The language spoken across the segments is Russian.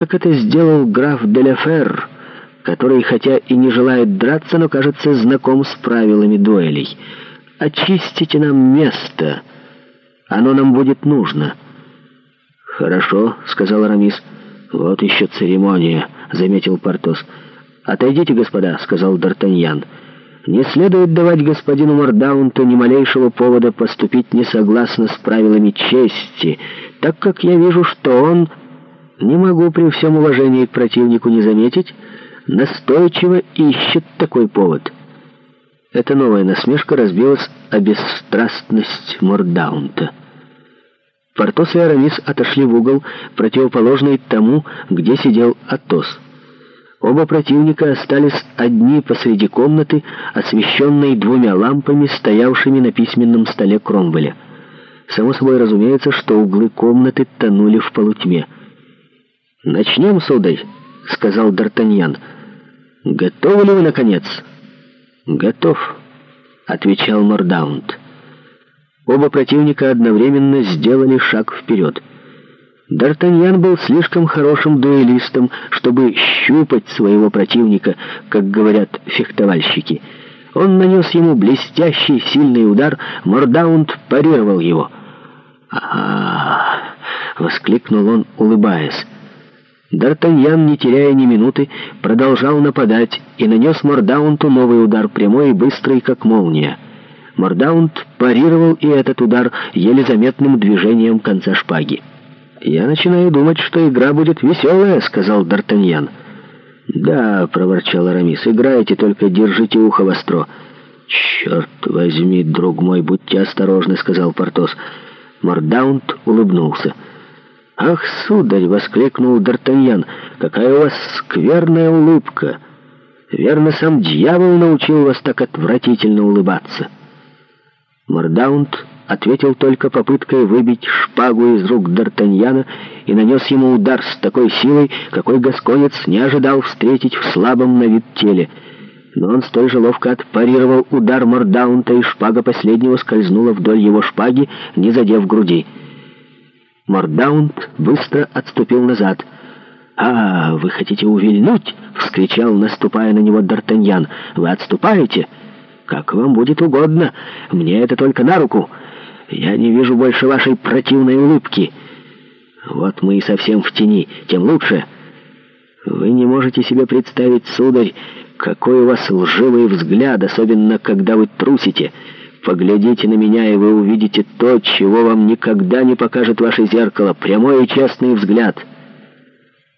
как это сделал граф Деляфер, который, хотя и не желает драться, но, кажется, знаком с правилами дуэлей. «Очистите нам место. Оно нам будет нужно». «Хорошо», — сказал Рамис. «Вот еще церемония», — заметил Портос. «Отойдите, господа», — сказал Д'Артаньян. «Не следует давать господину Мордаунту ни малейшего повода поступить не согласно с правилами чести, так как я вижу, что он...» не могу при всем уважении к противнику не заметить, настойчиво ищет такой повод. Эта новая насмешка разбилась о бесстрастность Мордаунта. Портос и Арамис отошли в угол, противоположный тому, где сидел Атос. Оба противника остались одни посреди комнаты, освещенной двумя лампами, стоявшими на письменном столе Кромвеля. Само собой разумеется, что углы комнаты тонули в полутьме. «Начнем, сударь», — сказал Д'Артаньян. «Готовы ли вы, наконец?» «Готов», — отвечал Мордаунд. Оба противника одновременно сделали шаг вперед. Д'Артаньян был слишком хорошим дуэлистом, чтобы щупать своего противника, как говорят фехтовальщики. Он нанес ему блестящий сильный удар, Мордаунд парировал его. «Ага!» — воскликнул он, улыбаясь. Д'Артаньян, не теряя ни минуты, продолжал нападать и нанес Мордаунту новый удар, прямой и быстрый, как молния. Мордаунт парировал и этот удар еле заметным движением конца шпаги. «Я начинаю думать, что игра будет веселая», — сказал Д'Артаньян. «Да», — проворчал Арамис, — «играйте, только держите ухо востро». «Черт возьми, друг мой, будьте осторожны», — сказал Портос. Мордаунт улыбнулся. «Ах, сударь!» — воскликнул Д'Артаньян. «Какая у вас скверная улыбка! Верно, сам дьявол научил вас так отвратительно улыбаться!» Мордаунд ответил только попыткой выбить шпагу из рук Д'Артаньяна и нанес ему удар с такой силой, какой Гасконец не ожидал встретить в слабом на вид теле. Но он столь же ловко отпарировал удар Мордаунта, и шпага последнего скользнула вдоль его шпаги, не задев груди. Мордаунд быстро отступил назад. «А, вы хотите увильнуть?» — вскричал, наступая на него Д'Артаньян. «Вы отступаете?» «Как вам будет угодно. Мне это только на руку. Я не вижу больше вашей противной улыбки. Вот мы и совсем в тени, тем лучше. Вы не можете себе представить, сударь, какой у вас лживый взгляд, особенно когда вы трусите». Поглядите на меня, и вы увидите то, чего вам никогда не покажет ваше зеркало, прямой и честный взгляд».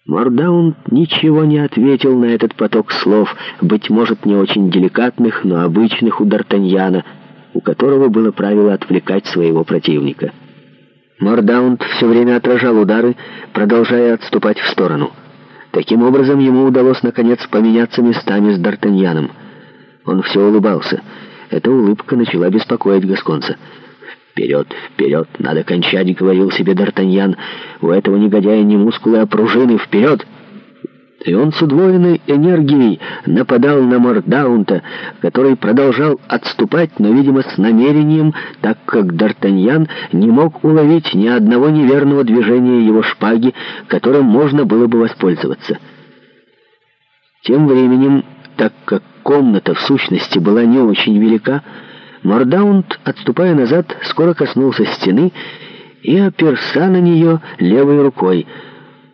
Мордаун ничего не ответил на этот поток слов, быть может, не очень деликатных, но обычных у Д'Артаньяна, у которого было правило отвлекать своего противника. Мордаунд все время отражал удары, продолжая отступать в сторону. Таким образом, ему удалось, наконец, поменяться местами с Д'Артаньяном. Он все улыбался — эта улыбка начала беспокоить Гасконца. «Вперед, вперед! Надо кончать!» — говорил себе Д'Артаньян. «У этого негодяя не мускулы, а пружины! Вперед!» И он с удвоенной энергией нападал на Мордаунта, который продолжал отступать, но, видимо, с намерением, так как Д'Артаньян не мог уловить ни одного неверного движения его шпаги, которым можно было бы воспользоваться. Тем временем так как комната в сущности была не очень велика, Мордаунд, отступая назад, скоро коснулся стены и оперся на нее левой рукой.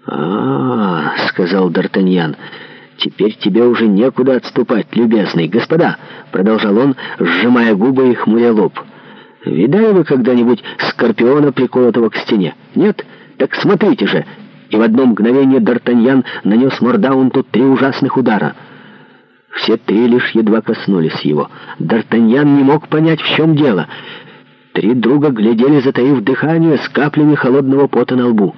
«А, сказал Д'Артаньян, — теперь тебе уже некуда отступать, любезный. Господа! — продолжал он, сжимая губы и хмуря лоб. — Видали вы когда-нибудь скорпиона, приколотого к стене? Нет? Так смотрите же! И в одно мгновение Д'Артаньян нанес Мордаунту три ужасных удара — все три лишь едва коснулись его. Д'Артаньян не мог понять, в чем дело. Три друга глядели, затаив дыхание, с каплями холодного пота на лбу.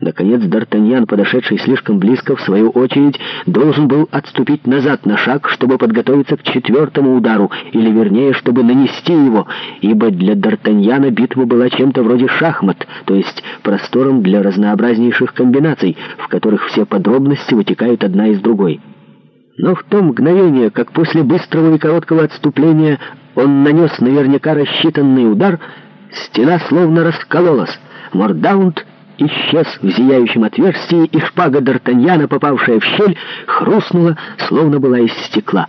Наконец Д'Артаньян, подошедший слишком близко, в свою очередь, должен был отступить назад на шаг, чтобы подготовиться к четвертому удару, или вернее, чтобы нанести его, ибо для Д'Артаньяна битва была чем-то вроде шахмат, то есть простором для разнообразнейших комбинаций, в которых все подробности вытекают одна из другой. Но в то мгновение, как после быстрого и короткого отступления он нанес наверняка рассчитанный удар, стена словно раскололась. Мордаунд исчез в зияющем отверстии, и шпага Д'Артаньяна, попавшая в щель, хрустнула, словно была из стекла.